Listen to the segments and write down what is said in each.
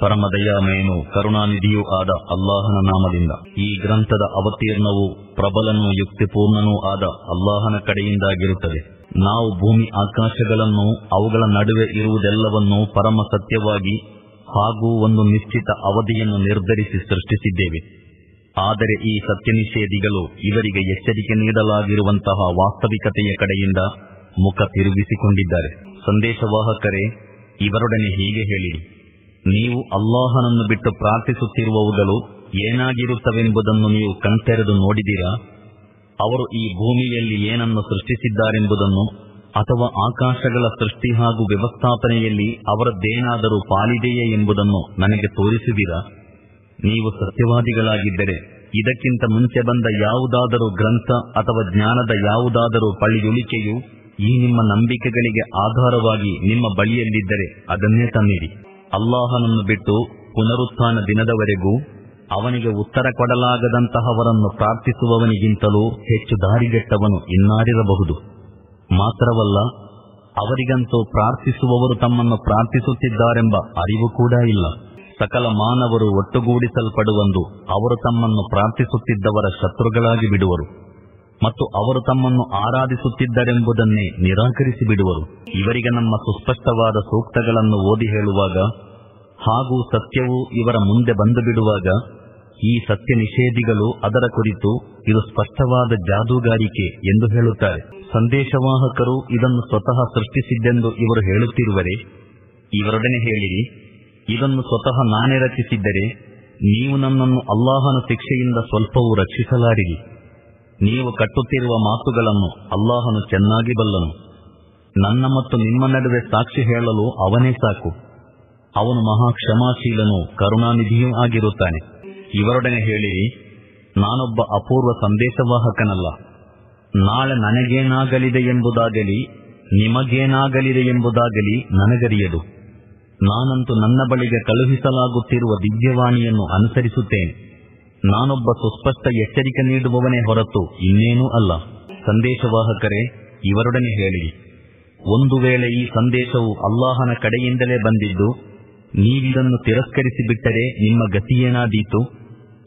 ಪರಮದಯಾಮಯನು, ಕರುಣಾನಿಧಿಯೂ ಆದ ಅಲ್ಲಾಹನ ನಾಮದಿಂದ ಈ ಗ್ರಂಥದ ಅವತೀರ್ಣವು ಪ್ರಬಲನೂ ಯುಕ್ತಿಪೂರ್ಣನೂ ಆದ ಅಲ್ಲಾಹನ ಕಡೆಯಿಂದಾಗಿರುತ್ತದೆ. ನಾವು ಭೂಮಿ ಆಕಾಶಗಳನ್ನು, ಅವುಗಳ ನಡುವೆ ಇರುವುದೆಲ್ಲವನ್ನೂ ಪರಮ ಸತ್ಯವಾಗಿ ಹಾಗೂ ಒಂದು ನಿಶ್ಚಿತ ಅವಧಿಯನ್ನು ನಿರ್ಧರಿಸಿ ಸೃಷ್ಟಿಸಿದ್ದೇವೆ. ಆದರೆ ಈ ಸತ್ಯನಿಷೇಧಿಗಳು ಇವರಿಗೆ ಎಚ್ಚರಿಕೆ ನೀಡಲಾಗಿರುವಂತಹ ವಾಸ್ತವಿಕತೆಯ ಕಡೆಯಿಂದ ಮುಖ ತಿರುಗಿಸಿಕೊಂಡಿದ್ದಾರೆ. ಸಂದೇಶವಾಹಕರೇ, ಇವರೊಡನೆ ಹೀಗೆ ಹೇಳಿ. ನೀವು ಅಲ್ಲಾಹನನ್ನು ಬಿಟ್ಟು ಪ್ರಾರ್ಥಿಸುತ್ತಿರುವವುಗಳು ಏನಾಗಿರುತ್ತವೆಂಬುದನ್ನು ನೀವು ಕಣ್ತೆರೆದು ನೋಡಿದಿರಾ ಅವರು ಈ ಭೂಮಿಯಲ್ಲಿ ಏನನ್ನು ಸೃಷ್ಟಿಸಿದ್ದಾರೆಂಬುದನ್ನು, ಅಥವಾ ಆಕಾಶಗಳ ಸೃಷ್ಟಿ ಹಾಗೂ ವ್ಯವಸ್ಥಾಪನೆಯಲ್ಲಿ ಅವರದ್ದೇನಾದರೂ ಪಾಲಿದೆಯೇ ಎಂಬುದನ್ನು ನನಗೆ ತೋರಿಸಿದಿರಾ ನೀವು ಸತ್ಯವಾದಿಗಳಾಗಿದ್ದರೆ, ಇದಕ್ಕಿಂತ ಮುಂಚೆ ಬಂದ ಯಾವುದಾದರೂ ಗ್ರಂಥ ಅಥವಾ ಜ್ಞಾನದ ಯಾವುದಾದರೂ ಪಳಿಯುಳಿಕೆಯು ಈ ನಿಮ್ಮ ನಂಬಿಕೆಗಳಿಗೆ ಆಧಾರವಾಗಿ ನಿಮ್ಮ ಬಳಿಯಲ್ಲಿದ್ದರೆ ಅದನ್ನೇ ತನ್ನಿರಿ. ಅಲ್ಲಾಹನನ್ನು ಬಿಟ್ಟು ಪುನರುತ್ಥಾನ ದಿನದವರೆಗೂ ಅವನಿಗೆ ಉತ್ತರ ಕೊಡಲಾಗದಂತಹವರನ್ನು ಪ್ರಾರ್ಥಿಸುವವನಿಗಿಂತಲೂ ಹೆಚ್ಚು ದಾರಿಗೆಟ್ಟವನು ಇನ್ನಾರಿರಬಹುದು. ಮಾತ್ರವಲ್ಲ, ಅವರಿಗಂತೂ ಪ್ರಾರ್ಥಿಸುವವರು ತಮ್ಮನ್ನು ಪ್ರಾರ್ಥಿಸುತ್ತಿದ್ದಾರೆಂಬ ಅರಿವು ಕೂಡ ಇಲ್ಲ. ಸಕಲ ಮಾನವರು ಒಟ್ಟುಗೂಡಿಸಲ್ಪಡುವಂದು ಅವರು ತಮ್ಮನ್ನು ಪ್ರಾರ್ಥಿಸುತ್ತಿದ್ದವರ ಶತ್ರುಗಳಾಗಿ ಬಿಡುವರು. ಮತ್ತು ಅವರು ತಮ್ಮನ್ನು ಆರಾಧಿಸುತ್ತಿದ್ದರೆಂಬುದನ್ನೇ ನಿರಾಕರಿಸಿ ಬಿಡುವರು ಇವರಿಗೆ ನಮ್ಮ ಸುಸ್ಪಷ್ಟವಾದ ಸೂಕ್ತಗಳನ್ನು ಓದಿ ಹೇಳುವಾಗ ಹಾಗೂ ಸತ್ಯವು ಇವರ ಮುಂದೆ ಬಂದು ಬಿಡುವಾಗ ಈ ಸತ್ಯ ನಿಷೇಧಿಗಳು ಅದರ ಕುರಿತು ಇದು ಸ್ಪಷ್ಟವಾದ ಜಾದೂಗಾರಿಕೆ ಎಂದು ಹೇಳುತ್ತಾರೆ. ಸಂದೇಶವಾಹಕರು ಇದನ್ನು ಸ್ವತಃ ಸೃಷ್ಟಿಸಿದ್ದೆಂದು ಇವರು ಹೇಳುತ್ತಿರುವರೆ, ಇವರೊಡನೆ ಹೇಳಿರಿ, ಇದನ್ನು ಸ್ವತಃ ನಾನೇ ರಚಿಸಿದ್ದರೆ ನೀವು ನನ್ನನ್ನು ಅಲ್ಲಾಹನ ಶಿಕ್ಷೆಯಿಂದ ಸ್ವಲ್ಪವೂ ರಕ್ಷಿಸಲಾರಿರಿ. ನೀವು ಕಟ್ಟುತ್ತಿರುವ ಮಾತುಗಳನ್ನು ಅಲ್ಲಾಹನು ಚೆನ್ನಾಗಿ ಬಲ್ಲನು. ನನ್ನ ಮತ್ತು ನಿಮ್ಮ ನಡುವೆ ಸಾಕ್ಷಿ ಹೇಳಲು ಅವನೇ ಸಾಕು. ಅವನು ಮಹಾ ಕ್ಷಮಾಶೀಲನು ಕರುಣಾನಿಧಿಯೂ ಆಗಿರುತ್ತಾನೆ. ಇವರೊಡನೆ ಹೇಳಿರಿ ನಾನೊಬ್ಬ ಅಪೂರ್ವ ಸಂದೇಶವಾಹಕನಲ್ಲ. ನಾಳೆ ನನಗೇನಾಗಲಿದೆ ಎಂಬುದಾಗಲಿ, ನಿಮಗೇನಾಗಲಿದೆ ಎಂಬುದಾಗಲಿ ನನಗರಿಯದು. ನಾನಂತೂ ನನ್ನ ಬಳಿಗೆ ಕಳುಹಿಸಲಾಗುತ್ತಿರುವ ದಿವ್ಯವಾಣಿಯನ್ನು ಅನುಸರಿಸುತ್ತೇನೆ. ನಾನೊಬ್ಬ ಸುಸ್ಪಷ್ಟ ಎಚ್ಚರಿಕೆ ನೀಡುವವನೇ ಹೊರತು ಇನ್ನೇನೂ ಅಲ್ಲ. ಸಂದೇಶವಾಹಕರೇ, ಇವರೊಡನೆ ಹೇಳಿರಿ ಒಂದು ವೇಳೆ ಈ ಸಂದೇಶವು ಅಲ್ಲಾಹನ ಕಡೆಯಿಂದಲೇ ಬಂದಿದ್ದು, ನೀವಿದನ್ನು ತಿರಸ್ಕರಿಸಿ ಬಿಟ್ಟರೆ ನಿಮ್ಮ ಗತಿಯೇನಾದೀತು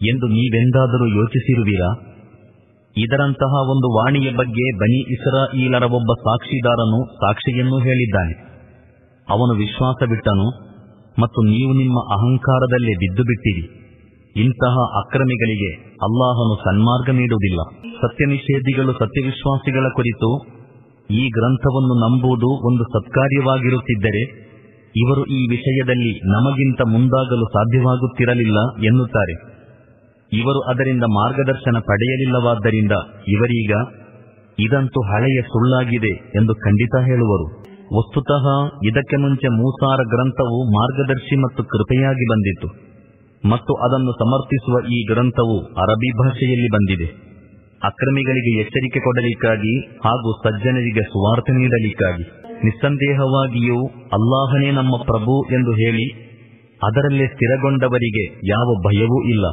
ಎಂದು ನೀವೆಂದಾದರೂ ಯೋಚಿಸಿರುವಿರಾ? ಇದರಂತಹ ಒಂದು ವಾಣಿಯ ಬಗ್ಗೆ ಬನಿ ಇಸ್ರಾಯೀಲರ ಒಬ್ಬ ಸಾಕ್ಷಿದಾರನು ಸಾಕ್ಷಿಯನ್ನೂ ಹೇಳಿದ್ದಾನೆ. ಅವನು ವಿಶ್ವಾಸ ಬಿಟ್ಟನು ಮತ್ತು ನೀವು ನಿಮ್ಮ ಅಹಂಕಾರದಲ್ಲೇ ಬಿದ್ದು ಬಿಟ್ಟಿರಿ ಇಂತಹ ಅಕ್ರಮಿಗಳಿಗೆ ಅಲ್ಲಾಹನು ಸನ್ಮಾರ್ಗ ನೀಡುವುದಿಲ್ಲ. ಸತ್ಯ ನಿಷೇಧಿಗಳು ಸತ್ಯವಿಶ್ವಾಸಿಗಳ ಕುರಿತು ಈ ಗ್ರಂಥವನ್ನು ನಂಬುವುದು ಒಂದು ಸತ್ಕಾರ್ಯವಾಗಿರುತ್ತಿದ್ದರೆ ಇವರು ಈ ವಿಷಯದಲ್ಲಿ ನಮಗಿಂತ ಮುಂದಾಗಲು ಸಾಧ್ಯವಾಗುತ್ತಿರಲಿಲ್ಲ ಎನ್ನುತ್ತಾರೆ. ಇವರು ಅದರಿಂದ ಮಾರ್ಗದರ್ಶನ ಪಡೆಯಲಿಲ್ಲವಾದ್ದರಿಂದ ಇವರೀಗ ಇದಂತೂ ಹಳೆಯ ಸುಳ್ಳಾಗಿದೆ ಎಂದು ಖಂಡಿತ ಹೇಳುವರು. ವಸ್ತುತಃ ಇದಕ್ಕೆ ಮುಂಚೆ ಮೂಸಾರ ಗ್ರಂಥವು ಮಾರ್ಗದರ್ಶಿ ಮತ್ತು ಕೃಪೆಯಾಗಿ ಬಂದಿತ್ತು. ಮತ್ತು ಅದನ್ನು ಸಮರ್ಥಿಸುವ ಈ ಗ್ರಂಥವು ಅರಬಿ ಭಾಷೆಯಲ್ಲಿ ಬಂದಿದೆ. ಅಕ್ರಮಿಗಳಿಗೆ ಎಚ್ಚರಿಕೆ ಕೊಡಲಿಕ್ಕಾಗಿ ಹಾಗೂ ಸಜ್ಜನರಿಗೆ ಸುವಾರ್ತೆ ನೀಡಲಿಕ್ಕಾಗಿ. ನಿಸ್ಸಂದೇಹವಾಗಿಯೂ ಅಲ್ಲಾಹನೇ ನಮ್ಮ ಪ್ರಭು ಎಂದು ಹೇಳಿ, ಅದರಲ್ಲೇ ಸ್ಥಿರಗೊಂಡವರಿಗೆ ಯಾವ ಭಯವೂ ಇಲ್ಲ.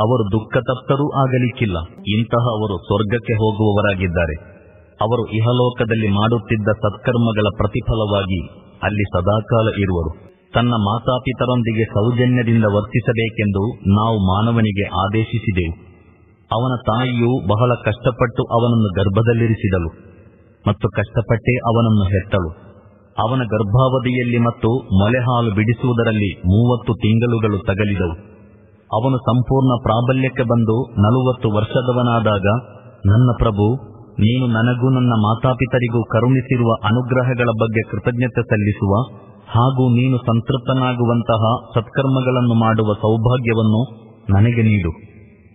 ಅವರು ದುಃಖತಪ್ತರೂ ಆಗಲಿಕ್ಕಿಲ್ಲ. ಇಂತಹ ಅವರು ಸ್ವರ್ಗಕ್ಕೆ ಹೋಗುವವರಾಗಿದ್ದಾರೆ. ಅವರು ಇಹಲೋಕದಲ್ಲಿ ಮಾಡುತ್ತಿದ್ದ ಸತ್ಕರ್ಮಗಳ ಪ್ರತಿಫಲವಾಗಿ ಅಲ್ಲಿ ಸದಾಕಾಲ ಇರುವರು. ತನ್ನ ಮಾತಾಪಿತರೊಂದಿಗೆ ಸೌಜನ್ಯದಿಂದ ವರ್ತಿಸಬೇಕೆಂದು ನಾವು ಮಾನವನಿಗೆ ಆದೇಶಿಸಿದೆವು. ಅವನ ತಾಯಿಯು ಬಹಳ ಕಷ್ಟಪಟ್ಟು ಅವನನ್ನು ಗರ್ಭದಲ್ಲಿರಿಸಿದಳು ಮತ್ತು ಕಷ್ಟಪಟ್ಟೇ ಅವನನ್ನು ಹೆತ್ತಳು. ಅವನ ಗರ್ಭಾವಧಿಯಲ್ಲಿ ಮತ್ತು ಮೊಲೆಹಾಲು ಬಿಡಿಸುವುದರಲ್ಲಿ ಮೂವತ್ತು ತಿಂಗಳುಗಳು ತಗಲಿದವು. ಅವನು ಸಂಪೂರ್ಣ ಪ್ರಾಬಲ್ಯಕ್ಕೆ ಬಂದು ನಲವತ್ತು ವರ್ಷದವನಾದಾಗ, ನನ್ನ ಪ್ರಭು, ನೀನು ನನಗೂ ನನ್ನ ಮಾತಾಪಿತರಿಗೂ ಕರುಣಿಸಿರುವ ಅನುಗ್ರಹಗಳ ಬಗ್ಗೆ ಕೃತಜ್ಞತೆ ಸಲ್ಲಿಸುವ ಹಾಗೂ ನೀನು ಸಂತೃಪ್ತನಾಗುವಂತಹ ಸತ್ಕರ್ಮಗಳನ್ನು ಮಾಡುವ ಸೌಭಾಗ್ಯವನ್ನು ನನಗೆ ನೀಡು.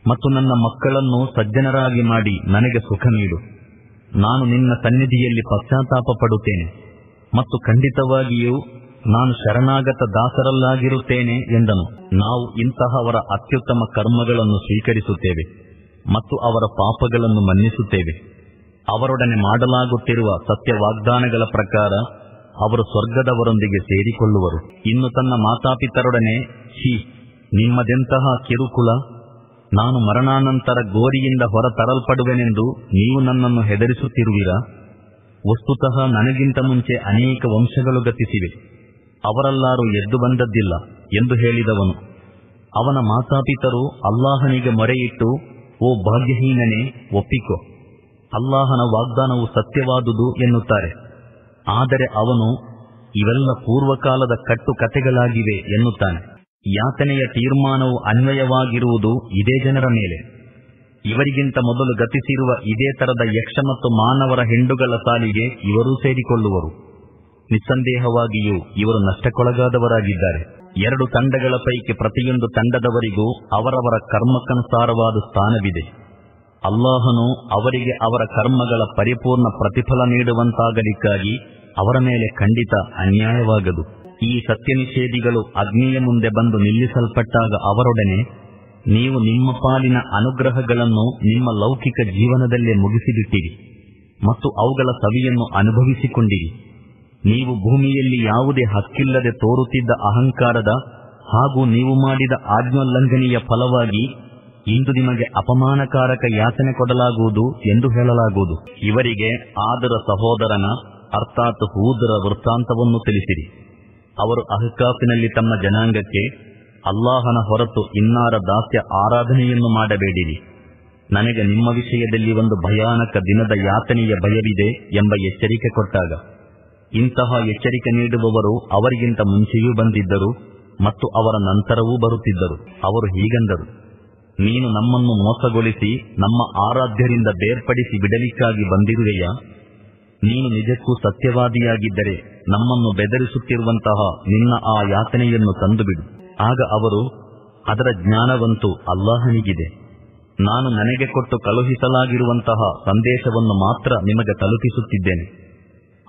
ಮತ್ತು ನನ್ನ ಮಕ್ಕಳನ್ನು ಸಜ್ಜನರಾಗಿ ಮಾಡಿ ನನಗೆ ಸುಖ ನೀಡು. ನಾನು ನಿನ್ನ ಸನ್ನಿಧಿಯಲ್ಲಿ ಪಶ್ಚಾತ್ತಾಪ ಪಡುತ್ತೇನೆ. ಮತ್ತು ಖಂಡಿತವಾಗಿಯೂ ನಾನು ಶರಣಾಗತ ದಾಸರಲ್ಲಾಗಿರುತ್ತೇನೆ ಎಂದನು. ನಾವು ಇಂತಹವರ ಅತ್ಯುತ್ತಮ ಕರ್ಮಗಳನ್ನು ಸ್ವೀಕರಿಸುತ್ತೇವೆ ಮತ್ತು ಅವರ ಪಾಪಗಳನ್ನು ಮನ್ನಿಸುತ್ತೇವೆ. ಅವರೊಡನೆ ಮಾಡಲಾಗುತ್ತಿರುವ ಸತ್ಯ ವಾಗ್ದಾನಗಳ ಪ್ರಕಾರ ಅವರು ಸ್ವರ್ಗದವರೊಂದಿಗೆ ಸೇರಿಕೊಳ್ಳುವರು. ಇನ್ನು ತನ್ನ ಮಾತಾಪಿತರೊಡನೆ ಹಿ ನಿಮ್ಮದೆಂತಹ ಕಿರುಕುಳ? ನಾನು ಮರಣಾನಂತರ ಗೋರಿಯಿಂದ ಹೊರ ತರಲ್ಪಡುವೆನೆಂದು ನೀವು ನನ್ನನ್ನು ಹೆದರಿಸುತ್ತಿರುವಿರಾ? ವಸ್ತುತಃ ನನಗಿಂತ ಮುಂಚೆ ಅನೇಕ ವಂಶಗಳು ಗತಿಸಿವೆ. ಅವರಲ್ಲಾರು ಎದ್ದು ಬಂದದ್ದಿಲ್ಲ ಎಂದು ಹೇಳಿದವನು. ಅವನ ಮಾತಾಪಿತರು ಅಲ್ಲಾಹನಿಗೆ ಮೊರೆಯಿಟ್ಟು, ಓ ಭಾಗ್ಯಹೀನನೇ, ಒಪ್ಪಿಕೊ. ಅಲ್ಲಾಹನ ವಾಗ್ದಾನವು ಸತ್ಯವಾದುದು ಎನ್ನುತ್ತಾರೆ. ಆದರೆ ಅವನು ಇವೆಲ್ಲ ಪೂರ್ವಕಾಲದ ಕಟ್ಟು ಕತೆಗಳಾಗಿವೆ ಎನ್ನುತ್ತಾನೆ. ಯಾತನೆಯ ತೀರ್ಮಾನವು ಅನ್ವಯವಾಗಿರುವುದು ಇದೇ ಜನರ ಮೇಲೆ. ಇವರಿಗಿಂತ ಮೊದಲು ಗತಿಸಿರುವ ಇದೇ ತರದ ಯಕ್ಷ ಮತ್ತು ಮಾನವರ ಹೆಂಡುಗಳ ಸಾಲಿಗೆ ಇವರೂ ಸೇರಿಕೊಳ್ಳುವರು. ನಿಸ್ಸಂದೇಹವಾಗಿಯೂ ಇವರು ನಷ್ಟಕ್ಕೊಳಗಾದವರಾಗಿದ್ದಾರೆ. ಎರಡು ತಂಡಗಳ ಪೈಕಿ ಪ್ರತಿಯೊಂದು ತಂಡದವರಿಗೂ ಅವರವರ ಕರ್ಮಕ್ಕನುಸಾರವಾದ ಸ್ಥಾನವಿದೆ. ಅಲ್ಲಾಹನು ಅವರಿಗೆ ಅವರ ಕರ್ಮಗಳ ಪರಿಪೂರ್ಣ ಪ್ರತಿಫಲ ನೀಡುವಂತಾಗಲಿಕ್ಕಾಗಿ ಅವರ ಮೇಲೆ ಖಂಡಿತ ಅನ್ಯಾಯವಾಗದು. ಈ ಸತ್ಯ ನಿಷೇಧಿಗಳು ಅಗ್ನಿಯ ಮುಂದೆ ಬಂದು ನಿಲ್ಲಿಸಲ್ಪಟ್ಟಾಗ ಅವರೊಡನೆ ನೀವು ನಿಮ್ಮ ಪಾಲಿನ ಅನುಗ್ರಹಗಳನ್ನು ನಿಮ್ಮ ಲೌಕಿಕ ಜೀವನದಲ್ಲೇ ಮುಗಿಸಿಬಿಟ್ಟಿರಿ ಮತ್ತು ಅವುಗಳ ಸವಿಯನ್ನು ಅನುಭವಿಸಿಕೊಂಡಿರಿ. ನೀವು ಭೂಮಿಯಲ್ಲಿ ಯಾವುದೇ ಹಕ್ಕಿಲ್ಲದೆ ತೋರುತ್ತಿದ್ದ ಅಹಂಕಾರದ ಹಾಗೂ ನೀವು ಮಾಡಿದ ಆಜ್ಞೋಲ್ಲಂಘನೆಯ ಫಲವಾಗಿ ಇಂದು ನಿಮಗೆ ಅಪಮಾನಕಾರಕ ಯಾತನೆ ಕೊಡಲಾಗುವುದು ಎಂದು ಹೇಳಲಾಗುವುದು. ಇವರಿಗೆ ಆದರ ಸಹೋದರನ ಅರ್ಥಾತ್ ಹೂದರ ವೃತ್ತಾಂತವನ್ನು ತಿಳಿಸಿರಿ. ಅವರು ಅಹ್ಕಾಫಿನಲ್ಲಿ ತಮ್ಮ ಜನಾಂಗಕ್ಕೆ ಅಲ್ಲಾಹನ ಹೊರತು ಇನ್ನಾರ ದಾಸ್ಯ ಆರಾಧನೆಯನ್ನು ಮಾಡಬೇಡಿರಿ. ನನಗೆ ನಿಮ್ಮ ವಿಷಯದಲ್ಲಿ ಒಂದು ಭಯಾನಕ ದಿನದ ಯಾತನೆಯ ಭಯವಿದೆ ಎಂಬ ಎಚ್ಚರಿಕೆ ಕೊಟ್ಟಾಗ, ಇಂತಹ ಎಚ್ಚರಿಕೆ ನೀಡುವವರು ಅವರಿಗಿಂತ ಮುಂಚೆಯೂ ಬಂದಿದ್ದರು ಮತ್ತು ಅವರ ನಂತರವೂ ಬರುತ್ತಿದ್ದರು. ಅವರು ಹೀಗಂದರು, ನೀನು ನಮ್ಮನ್ನು ಮೋಸಗೊಳಿಸಿ ನಮ್ಮ ಆರಾಧ್ಯರಿಂದ ಬೇರ್ಪಡಿಸಿ ಬಿಡಲಿಕ್ಕಾಗಿ ಬಂದಿರುವೆಯಾ? ನೀನು ನಿಜಕ್ಕೂ ಸತ್ಯವಾದಿಯಾಗಿದ್ದರೆ ನಮ್ಮನ್ನು ಬೆದರಿಸುತ್ತಿರುವಂತಹ ನಿನ್ನ ಆ ಯಾತನೆಯನ್ನು ತಂದುಬಿಡು. ಆಗ ಅವರು, ಅದರ ಜ್ಞಾನವಂತೂ ಅಲ್ಲಾಹನಿಗಿದೆ. ನಾನು ನನಗೆ ಕೊಟ್ಟು ಕಳುಹಿಸಲಾಗಿರುವಂತಹ ಸಂದೇಶವನ್ನು ಮಾತ್ರ ನಿಮಗೆ ತಲುಪಿಸುತ್ತಿದ್ದೇನೆ.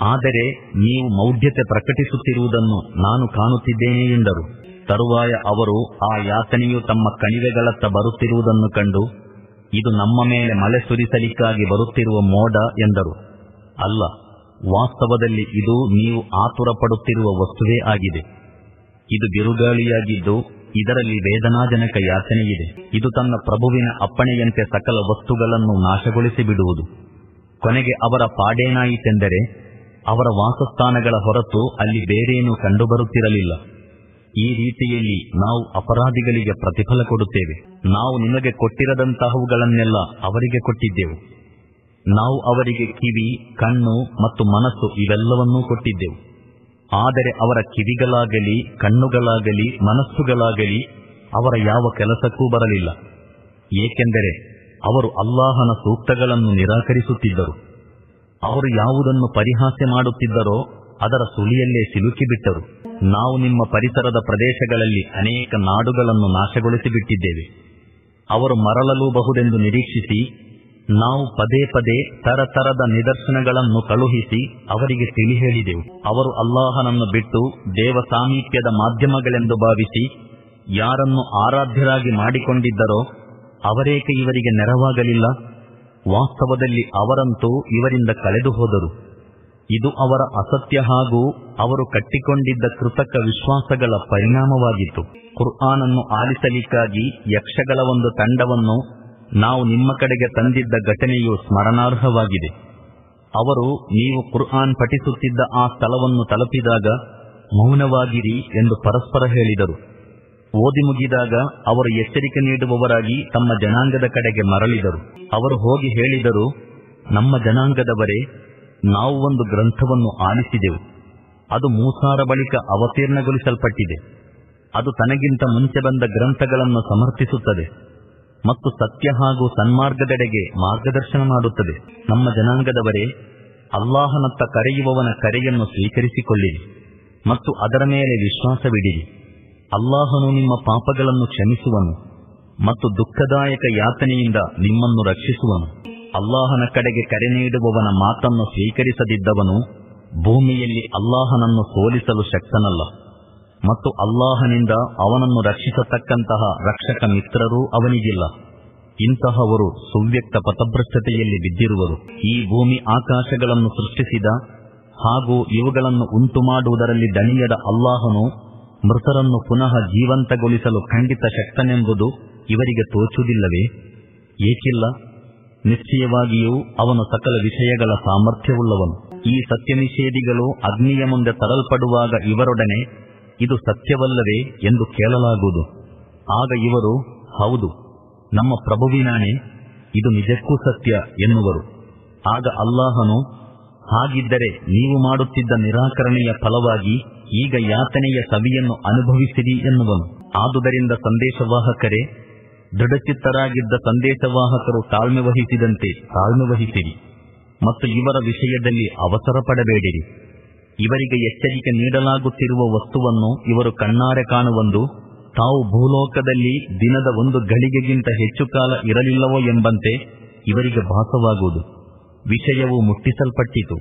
ಆದರೆ ನೀವು ಮೌಢ್ಯತೆ ಪ್ರಕಟಿಸುತ್ತಿರುವುದನ್ನು ನಾನು ಕಾಣುತ್ತಿದ್ದೇನೆ ಎಂದರು. ತರುವಾಯ ಅವರು ಆ ಯಾತನೆಯು ತಮ್ಮ ಕಣಿವೆಗಳತ್ತ ಬರುತ್ತಿರುವುದನ್ನು ಕಂಡು, ಇದು ನಮ್ಮ ಮೇಲೆ ಮಳೆ ಸುರಿಸಲಿಕ್ಕಾಗಿ ಬರುತ್ತಿರುವ ಮೋಡ ಎಂದರು. ಅಲ್ಲ, ವಾಸ್ತವದಲ್ಲಿ ಇದು ನೀವು ಆತುರ ಪಡುತ್ತಿರುವ ವಸ್ತುವೇ ಆಗಿದೆ. ಇದು ಬಿರುಗಾಳಿಯಾಗಿದ್ದು, ಇದರಲ್ಲಿ ವೇದನಾಜನಕ ಯಾತನೆಯಿದೆ ಇದು ತನ್ನ ಪ್ರಭುವಿನ ಅಪ್ಪಣೆಯಂತೆ ಸಕಲ ವಸ್ತುಗಳನ್ನು ನಾಶಗೊಳಿಸಿ ಬಿಡುವುದು ಕೊನೆಗೆ ಅವರ ಪಾಡೇನಾಯಿತೆಂದರೆ, ಅವರ ವಾಸಸ್ಥಾನಗಳ ಹೊರತು ಅಲ್ಲಿ ಬೇರೇನೂ ಕಂಡುಬರುತ್ತಿರಲಿಲ್ಲ. ಈ ರೀತಿಯಲ್ಲಿ ನಾವು ಅಪರಾಧಿಗಳಿಗೆ ಪ್ರತಿಫಲ ಕೊಡುತ್ತೇವೆ. ನಾವು ನಿಮಗೆ ಕೊಟ್ಟಿರದಂತಹವುಗಳನ್ನೆಲ್ಲ ಅವರಿಗೆ ಕೊಟ್ಟಿದ್ದೆವು. ನಾವು ಅವರಿಗೆ ಕಿವಿ, ಕಣ್ಣು ಮತ್ತು ಮನಸ್ಸು ಇವೆಲ್ಲವನ್ನೂ ಕೊಟ್ಟಿದ್ದೆವು. ಆದರೆ ಅವರ ಕಿವಿಗಳಾಗಲಿ, ಕಣ್ಣುಗಳಾಗಲಿ, ಮನಸ್ಸುಗಳಾಗಲಿ ಅವರ ಯಾವ ಕೆಲಸಕ್ಕೂ ಬರಲಿಲ್ಲ. ಏಕೆಂದರೆ ಅವರು ಅಲ್ಲಾಹನ ಸೂಕ್ತಗಳನ್ನು ನಿರಾಕರಿಸುತ್ತಿದ್ದರು. ಅವರು ಯಾವುದನ್ನು ಪರಿಹಾಸ್ಯ ಮಾಡುತ್ತಿದ್ದರೋ ಅದರ ಸುಳಿಯಲ್ಲೇ ಸಿಲುಕಿಬಿಟ್ಟರು. ನಾವು ನಿಮ್ಮ ಪರಿಸರದ ಪ್ರದೇಶಗಳಲ್ಲಿ ಅನೇಕ ನಾಡುಗಳನ್ನು ನಾಶಗೊಳಿಸಿಬಿಟ್ಟಿದ್ದೇವೆ. ಅವರು ಮರಳಲೂಬಹುದೆಂದು ನಿರೀಕ್ಷಿಸಿ ನಾವು ಪದೇ ಪದೇ ತರತರದ ನಿದರ್ಶನಗಳನ್ನು ಕಳುಹಿಸಿ ಅವರಿಗೆ ತಿಳಿ ಹೇಳಿದೆವು ಅವರು ಅಲ್ಲಾಹನನ್ನು ಬಿಟ್ಟು ದೇವ ಸಾಮೀಪ್ಯದ ಮಾಧ್ಯಮಗಳೆಂದು ಭಾವಿಸಿ ಯಾರನ್ನು ಆರಾಧ್ಯರಾಗಿ ಮಾಡಿಕೊಂಡಿದ್ದರೋ ಅವರೇಕೆ ಇವರಿಗೆ ನೆರವಾಗಲಿಲ್ಲ? ವಾಸ್ತವದಲ್ಲಿ ಅವರಂತೂ ಇವರಿಂದ ಕಳೆದು ಹೋದರು. ಇದು ಅವರ ಅಸತ್ಯ ಹಾಗೂ ಅವರು ಕಟ್ಟಿಕೊಂಡಿದ್ದ ಕೃತಕ ವಿಶ್ವಾಸಗಳ ಪರಿಣಾಮವಾಗಿತ್ತು. ಕುರ್ಆನನ್ನು ಆಲಿಸಲಿಕ್ಕಾಗಿ ಯಕ್ಷಗಳ ಒಂದು ತಂಡವನ್ನು ನಾವು ನಿಮ್ಮ ಕಡೆಗೆ ತಂದಿದ್ದ ಘಟನೆಯು ಸ್ಮರಣಾರ್ಹವಾಗಿದೆ. ಅವರು ನೀವು ಕುರ್ಆನ್ ಪಠಿಸುತ್ತಿದ್ದ ಆ ಸ್ಥಳವನ್ನು ತಲುಪಿದಾಗ, ಮೌನವಾಗಿರಿ ಎಂದು ಪರಸ್ಪರ ಹೇಳಿದರು. ಓದಿ ಮುಗಿದಾಗ ಅವರು ಎಚ್ಚರಿಕೆ ನೀಡುವವರಾಗಿ ತಮ್ಮ ಜನಾಂಗದ ಕಡೆಗೆ ಮರಳಿದರು. ಅವರು ಹೋಗಿ ಹೇಳಿದರು, ನಮ್ಮ ಜನಾಂಗದವರೇ, ನಾವು ಒಂದು ಗ್ರಂಥವನ್ನು ಆಲಿಸಿದೆವು. ಅದು ಮೂಸಾರ ಬಳಿಕ ಅವತೀರ್ಣಗೊಳಿಸಲ್ಪಟ್ಟಿದೆ. ಅದು ತನಗಿಂತ ಮುಂಚೆ ಬಂದ ಗ್ರಂಥಗಳನ್ನು ಸಮರ್ಥಿಸುತ್ತದೆ. ಮತ್ತು ಸತ್ಯ ಹಾಗೂ ಸನ್ಮಾರ್ಗದೆಡೆಗೆ ಮಾರ್ಗದರ್ಶನ ಮಾಡುತ್ತದೆ. ನಮ್ಮ ಜನಾಂಗದವರೇ, ಅಲ್ಲಾಹನತ್ತ ಕರೆಯುವವನ ಕರೆಯನ್ನು ಸ್ವೀಕರಿಸಿಕೊಳ್ಳಿರಿ ಮತ್ತು ಅದರ ಮೇಲೆ ವಿಶ್ವಾಸವಿಡಿರಿ. ಅಲ್ಲಾಹನು ನಿಮ್ಮ ಪಾಪಗಳನ್ನು ಕ್ಷಮಿಸುವನು ಮತ್ತು ದುಃಖದಾಯಕ ಯಾತನೆಯಿಂದ ನಿಮ್ಮನ್ನು ರಕ್ಷಿಸುವನು. ಅಲ್ಲಾಹನ ಕಡೆಗೆ ಕರೆ ನೀಡುವವನ ಮಾತನ್ನು ಸ್ವೀಕರಿಸದಿದ್ದವನು ಭೂಮಿಯಲ್ಲಿ ಅಲ್ಲಾಹನನ್ನು ಸೋಲಿಸಲು ಶಕ್ತನಲ್ಲ. ಮತ್ತು ಅಲ್ಲಾಹನಿಂದ ಅವನನ್ನು ರಕ್ಷಿಸತಕ್ಕಂತಹ ರಕ್ಷಕ ಮಿತ್ರರೂ ಅವನಿಗಿಲ್ಲ. ಇಂತಹವರು ಸುವ್ಯಕ್ತ ಪಥಭ್ರಷ್ಟತೆಯಲ್ಲಿ ಬಿದ್ದಿರುವರು. ಈ ಭೂಮಿ ಆಕಾಶಗಳನ್ನು ಸೃಷ್ಟಿಸಿದ ಹಾಗೂ ಇವುಗಳನ್ನು ಉಂಟು ಮಾಡುವುದರಲ್ಲಿ ದಣಿಯದ ಅಲ್ಲಾಹನು ಮೃತರನ್ನು ಪುನಃ ಜೀವಂತಗೊಳಿಸಲು ಖಂಡಿತ ಶಕ್ತನೆಂಬುದು ಇವರಿಗೆ ತೋಚುವುದಿಲ್ಲವೇ? ಏಕಿಲ್ಲ, ನಿಶ್ಚಯವಾಗಿಯೂ ಅವನು ಸಕಲ ವಿಷಯಗಳ ಸಾಮರ್ಥ್ಯವುಳ್ಳವನು. ಈ ಸತ್ಯ ನಿಷೇಧಿಗಳು ಅಗ್ನಿಯ ಮುಂದೆ ತರಲ್ಪಡುವಾಗ ಇವರೊಡನೆ ಇದು ಸತ್ಯವಲ್ಲವೇ ಎಂದು ಕೇಳಲಾಗುವುದು. ಆಗ ಇವರು, ಹೌದು, ನಮ್ಮ ಪ್ರಭುವಿನಾಣೆ ಇದು ನಿಜಕ್ಕೂ ಸತ್ಯ ಎನ್ನುವರು. ಆಗ ಅಲ್ಲಾಹನು, ಹಾಗಿದ್ದರೆ ನೀವು ಮಾಡುತ್ತಿದ್ದ ನಿರಾಕರಣೆಯ ಫಲವಾಗಿ ಈಗ ಯಾತನೆಯ ಸವಿಯನ್ನು ಅನುಭವಿಸಿರಿ ಎನ್ನುವನು. ಆದುದರಿಂದ ಸಂದೇಶವಾಹಕರೇ, ದೃಢಚಿತ್ತರಾಗಿದ್ದ ಸಂದೇಶವಾಹಕರು ತಾಳ್ಮೆ ವಹಿಸಿದಂತೆ ತಾಳ್ಮೆ ವಹಿಸಿರಿ ಮತ್ತು ಇವರ ವಿಷಯದಲ್ಲಿ ಅವಸರ ಪಡಬೇಡಿರಿ. ಇವರಿಗೆ ಎಚ್ಚರಿಕೆ ನೀಡಲಾಗುತ್ತಿರುವ ವಸ್ತುವನ್ನು ಇವರು ಕಣ್ಣಾರೆ ಕಾಣುವಂದು, ತಾವು ಭೂಲೋಕದಲ್ಲಿ ದಿನದ ಒಂದು ಗಳಿಗೆಗಿಂತ ಹೆಚ್ಚು ಕಾಲ ಇರಲಿಲ್ಲವೋ ಎಂಬಂತೆ ಇವರಿಗೆ ಭಾಸವಾಗುವುದು. ವಿಷಯವು ಮುಟ್ಟಿಸಲ್ಪಟ್ಟಿತು.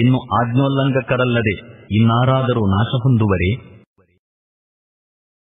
ಇನ್ನು ಆಜ್ಞೋಲ್ಲಂಘಕರಲ್ಲದೆ ಇನ್ನಾರಾದರೂ ನಾಶ ಹೊಂದುವರೇ